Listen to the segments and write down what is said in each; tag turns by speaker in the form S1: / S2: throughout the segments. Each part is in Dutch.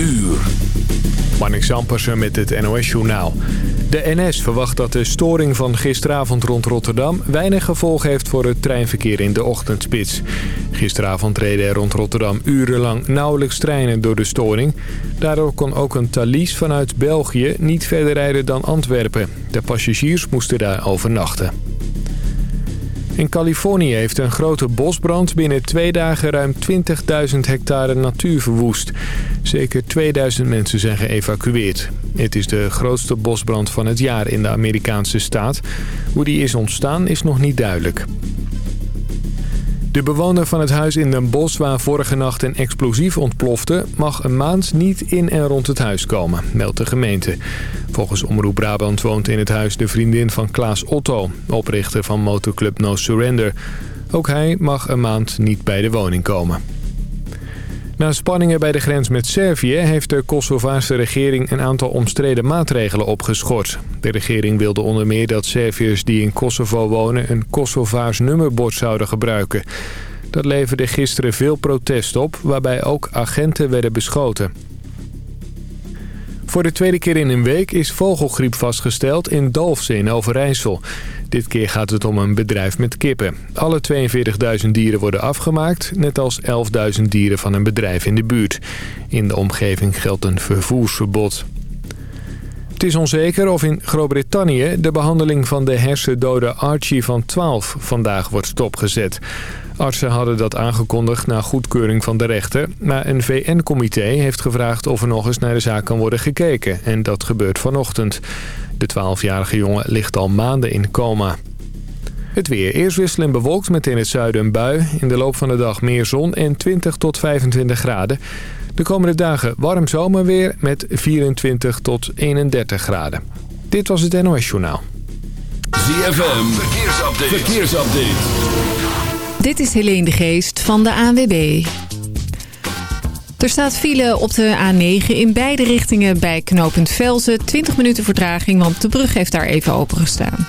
S1: uur.
S2: Marnik Zampersen met het NOS-journaal. De NS verwacht dat de storing van gisteravond rond Rotterdam... weinig gevolg heeft voor het treinverkeer in de ochtendspits. Gisteravond reden er rond Rotterdam urenlang nauwelijks treinen door de storing. Daardoor kon ook een Thalys vanuit België niet verder rijden dan Antwerpen. De passagiers moesten daar overnachten. In Californië heeft een grote bosbrand binnen twee dagen ruim 20.000 hectare natuur verwoest. Zeker 2000 mensen zijn geëvacueerd. Het is de grootste bosbrand van het jaar in de Amerikaanse staat. Hoe die is ontstaan is nog niet duidelijk. De bewoner van het huis in Den Bosch waar vorige nacht een explosief ontplofte... mag een maand niet in en rond het huis komen, meldt de gemeente. Volgens Omroep Brabant woont in het huis de vriendin van Klaas Otto... oprichter van motorclub No Surrender. Ook hij mag een maand niet bij de woning komen. Na spanningen bij de grens met Servië heeft de Kosovaarse regering een aantal omstreden maatregelen opgeschort. De regering wilde onder meer dat Serviërs die in Kosovo wonen een Kosovaars nummerbord zouden gebruiken. Dat leverde gisteren veel protest op, waarbij ook agenten werden beschoten. Voor de tweede keer in een week is vogelgriep vastgesteld in Dalfsen in Overijssel. Dit keer gaat het om een bedrijf met kippen. Alle 42.000 dieren worden afgemaakt, net als 11.000 dieren van een bedrijf in de buurt. In de omgeving geldt een vervoersverbod. Het is onzeker of in Groot-Brittannië de behandeling van de hersendode Archie van 12 vandaag wordt stopgezet. Artsen hadden dat aangekondigd na goedkeuring van de rechter. Maar een VN-comité heeft gevraagd of er nog eens naar de zaak kan worden gekeken. En dat gebeurt vanochtend. De 12-jarige jongen ligt al maanden in coma. Het weer. Eerst wisselen en bewolkt met in het zuiden een bui. In de loop van de dag meer zon en 20 tot 25 graden. De komende dagen warm zomerweer met 24 tot 31 graden. Dit was het NOS Journaal.
S1: ZFM. Verkeersupdate. Verkeersupdate.
S3: Dit is Helene de Geest van de ANWB. Er staat file op de A9 in beide richtingen bij knooppunt Velzen. 20 minuten vertraging, want de brug heeft daar even opengestaan.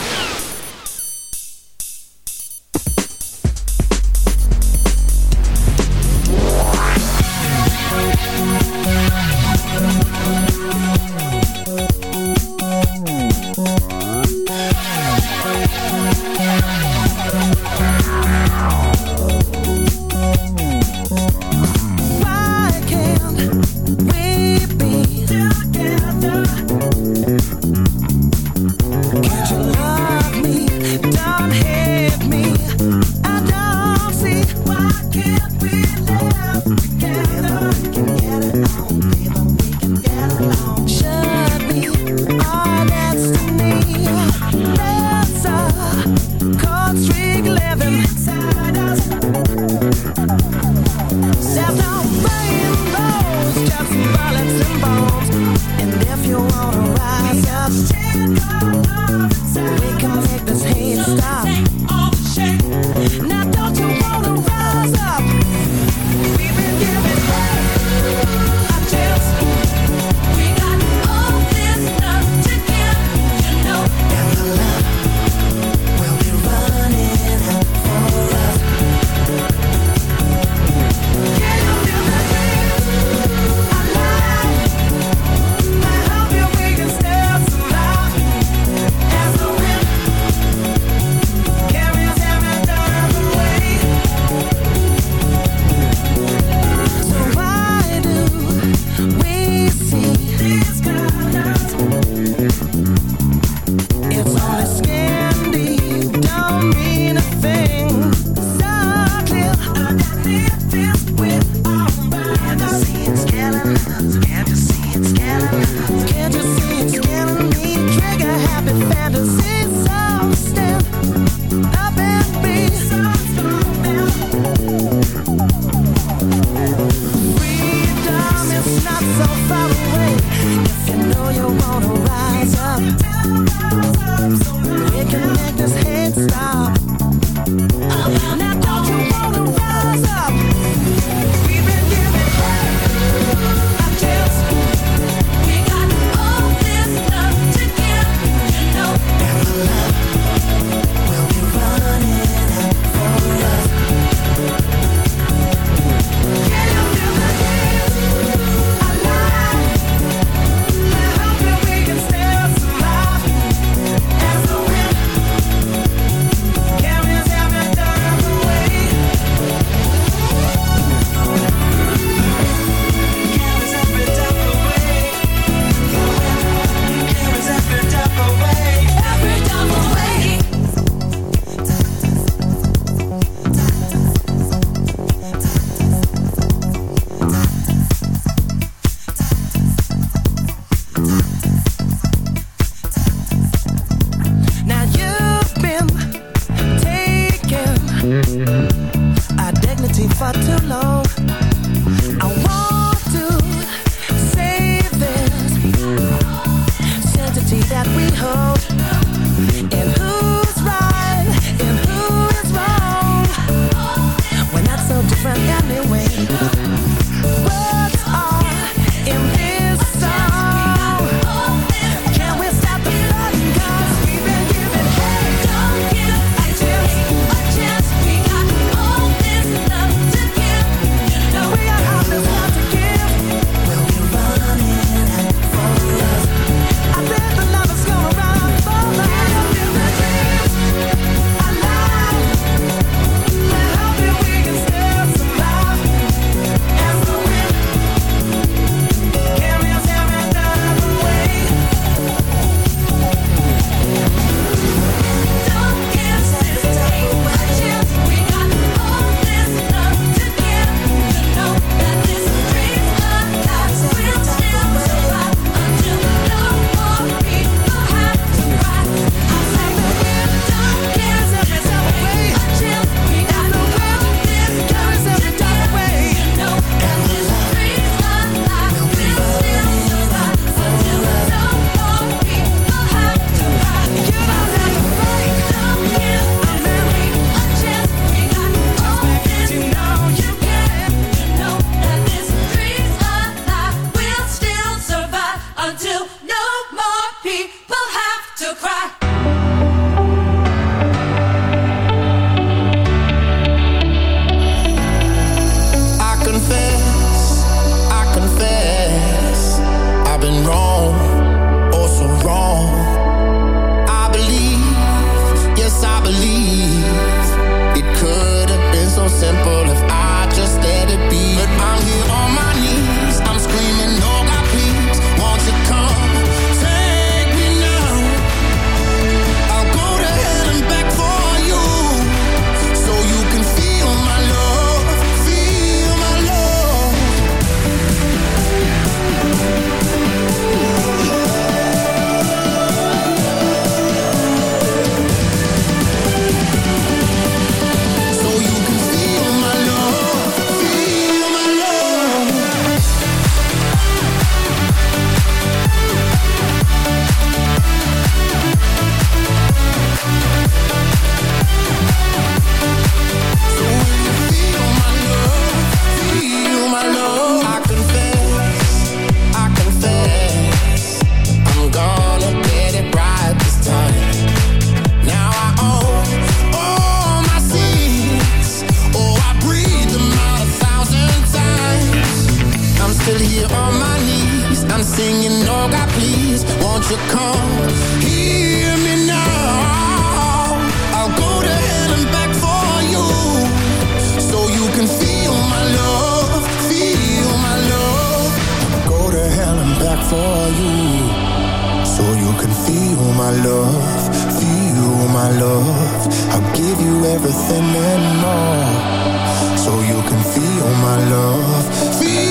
S4: my love.
S5: I'll give you everything and more. So you can feel my love.
S4: Feel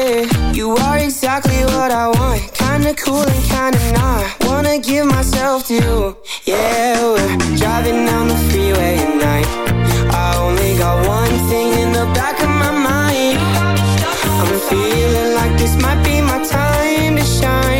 S6: You are exactly what I want. Kinda cool and kinda not. Wanna give myself to you, yeah. We're driving down the freeway at night. I only got one thing in the back of my mind. I'm feeling like this might be my time to shine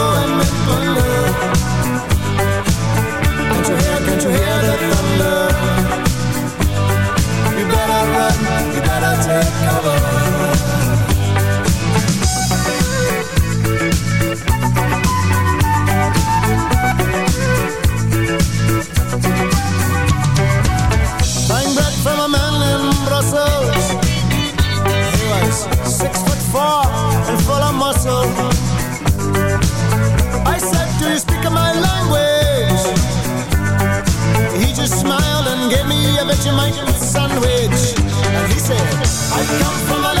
S5: Vegemite sandwich. And he said, I come from a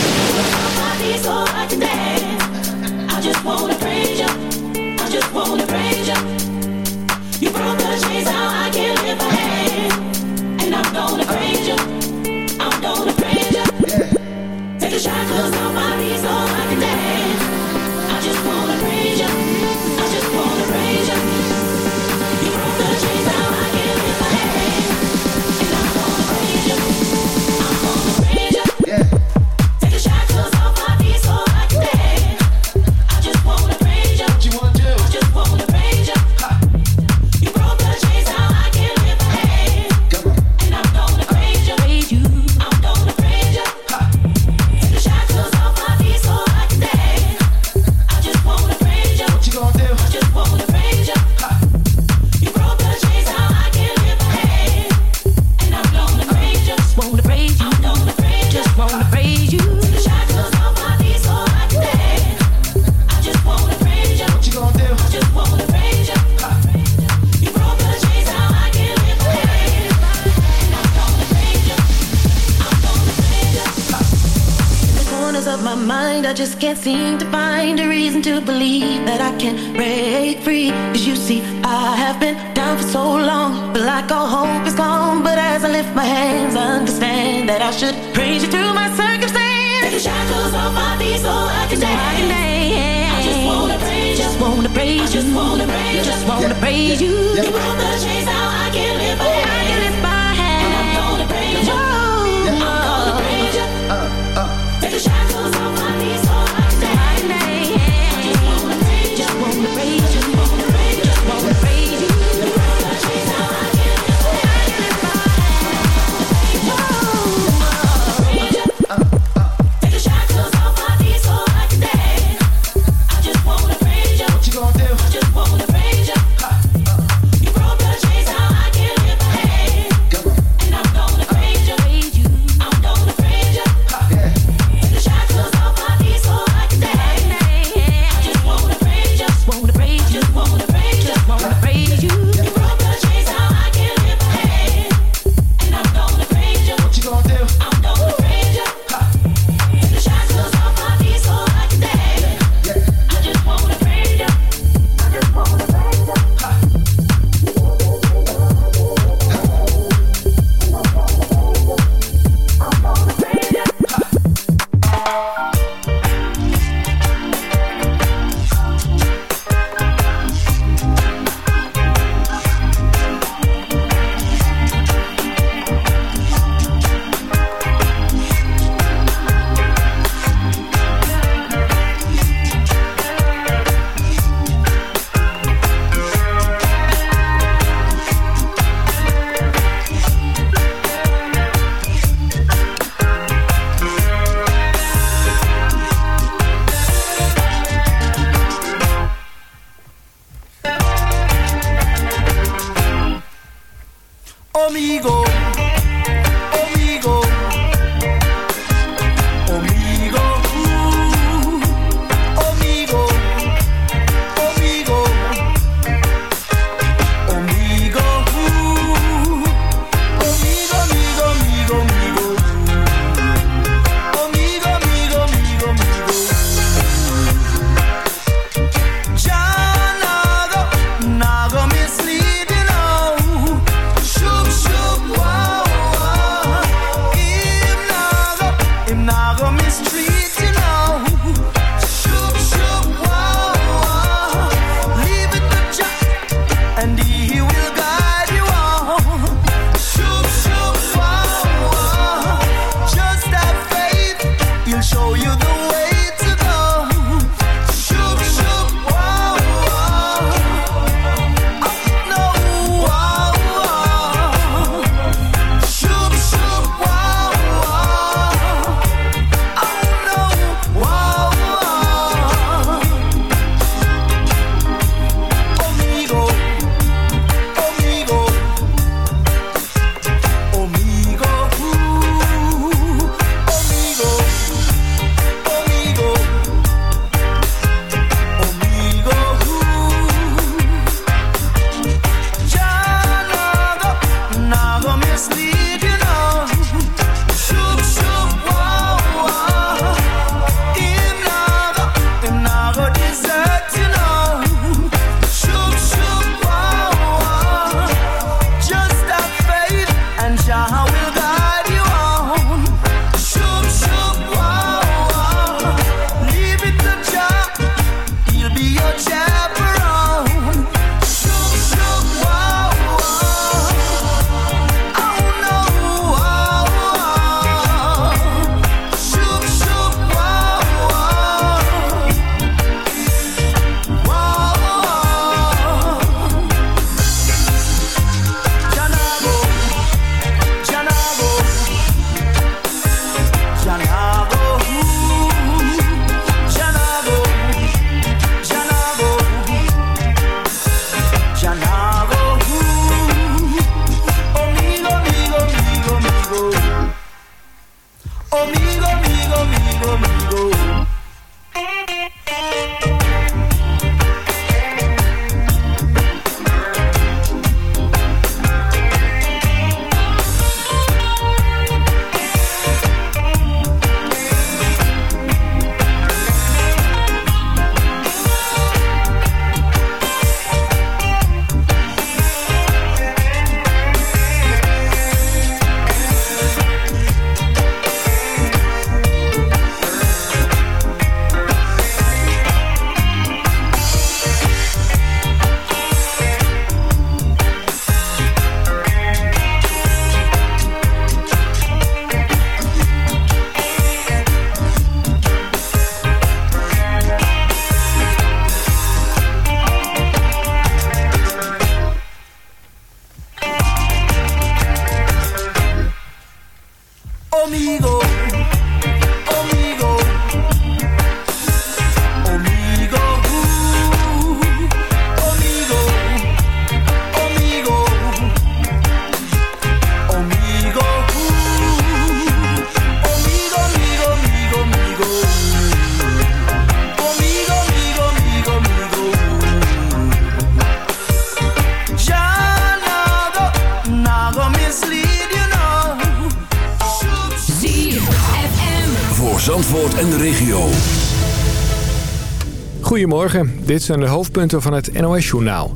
S2: Dit zijn de hoofdpunten van het NOS-journaal.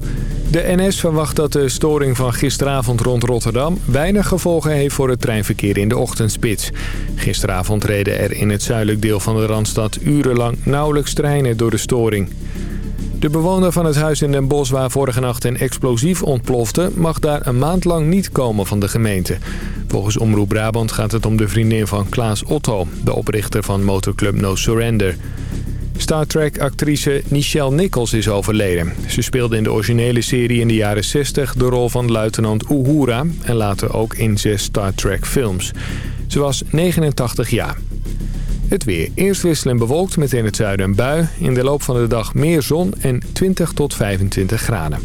S2: De NS verwacht dat de storing van gisteravond rond Rotterdam... weinig gevolgen heeft voor het treinverkeer in de ochtendspits. Gisteravond reden er in het zuidelijk deel van de Randstad... urenlang nauwelijks treinen door de storing. De bewoner van het huis in Den Bosch waar vorige nacht een explosief ontplofte... mag daar een maand lang niet komen van de gemeente. Volgens Omroep Brabant gaat het om de vriendin van Klaas Otto... de oprichter van motorclub No Surrender. Star Trek-actrice Nichelle Nichols is overleden. Ze speelde in de originele serie in de jaren 60 de rol van luitenant Uhura... en later ook in zes Star Trek-films. Ze was 89 jaar. Het weer. Eerst wisselend bewolkt met in het zuiden een bui. In de loop van de dag meer zon en 20 tot 25 graden.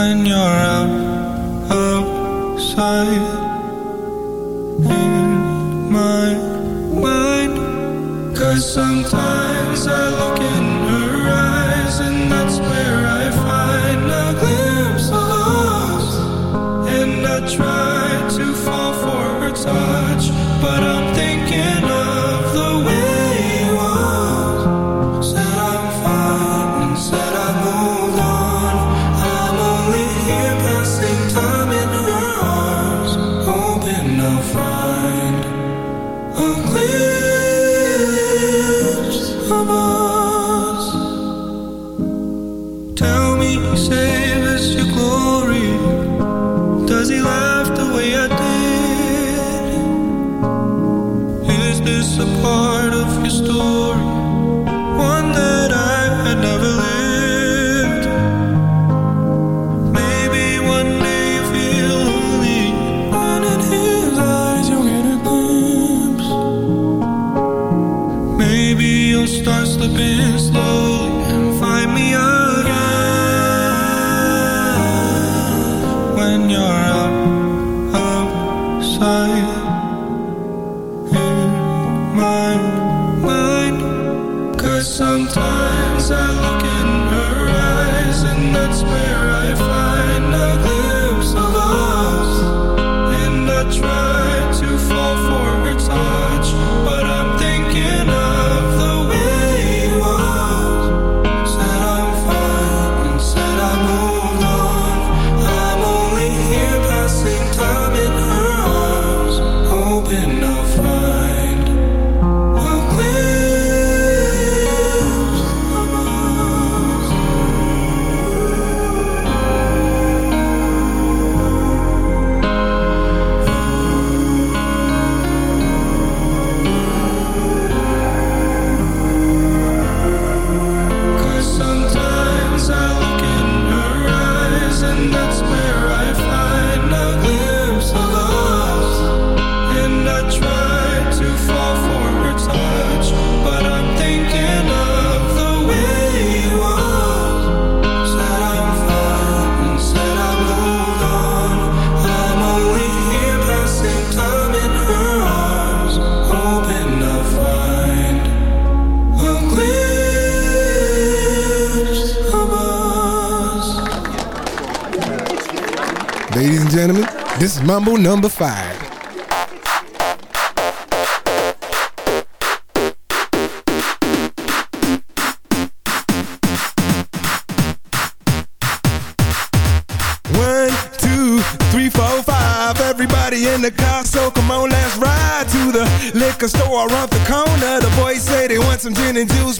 S7: when you're out outside in my sometimes
S8: Mumble number five. in the car, so come on, let's ride to the liquor store around the corner. The boys say they want some gin and juice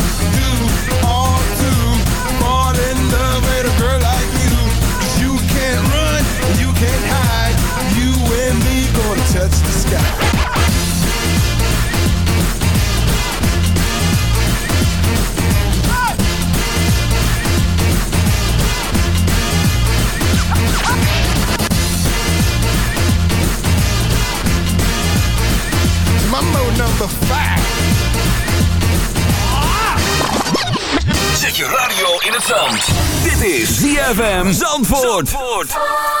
S8: touch the sky. Mambo number five.
S1: Zet je radio in het zand. Dit is ZFM Zandvoort. Zandvoort.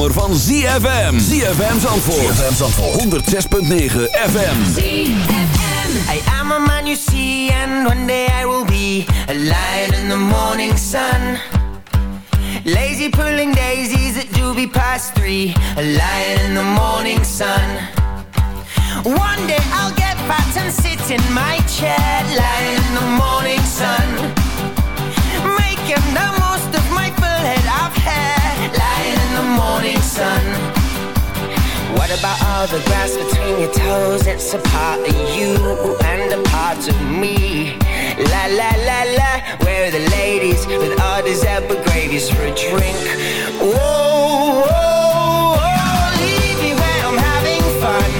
S1: zomer van ZFM. ZFM Zandvoort. ZFM Zandvoort. 106.9 FM.
S9: I am a man you see, and one day I will be a lion in the morning sun. Lazy pulling daisies at doobie past three, a lion in the morning sun. One day I'll get fat and sit in my chair, lying in the morning sun. Making the most of my full head of hair, lying in the morning sun. What about all the grass between your toes? It's a part of you and a part of me. La la la la, where are the ladies with all these apple gravies for a drink? Whoa, whoa, whoa, leave me where I'm having fun.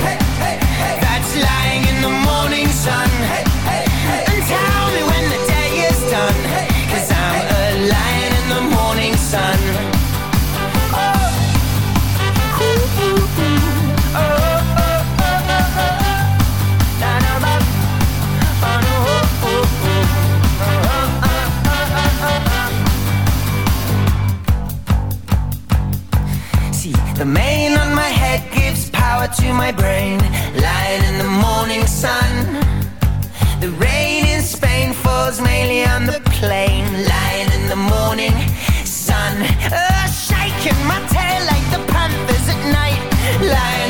S9: See, the mane on my head gives power to my brain. Lying in the morning sun. The rain in Spain falls mainly on the plain. Lying in the morning sun. Uh, shaking my tail like the panthers at night. Lying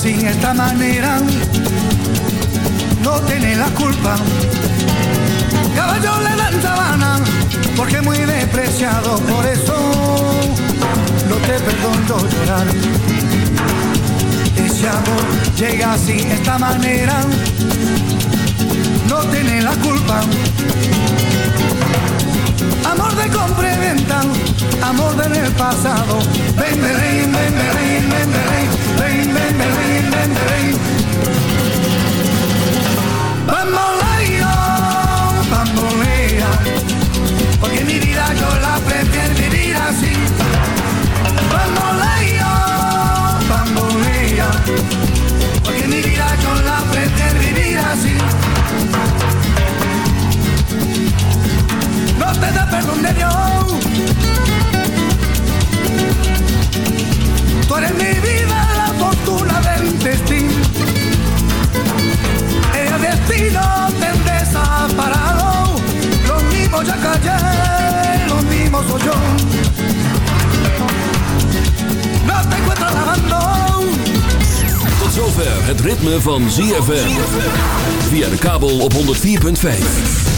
S10: Sin esta manera, no tiene la culpa. Caballo le dan sabana, porque muy despreciado, por eso no te perdono llorar. Ese amor llega sin esta manera, no tiene la culpa. Amor de compra y venta, amor del pasado. Ven, ven, ven, ven, ven, ven, ven, ven, ven, ven, ven, ven. Bamboleo, bambolea, porque mi vida yo la prefiero vivir así. Perdón de Dios. Tú eres mi vida, la fortuna del destino. El destino te desaparado. Los mismos ya callé, los mismos soy yo. No te encuentro lavando.
S1: Tot zover het ritme van ZFM. Via de kabel op 104.5.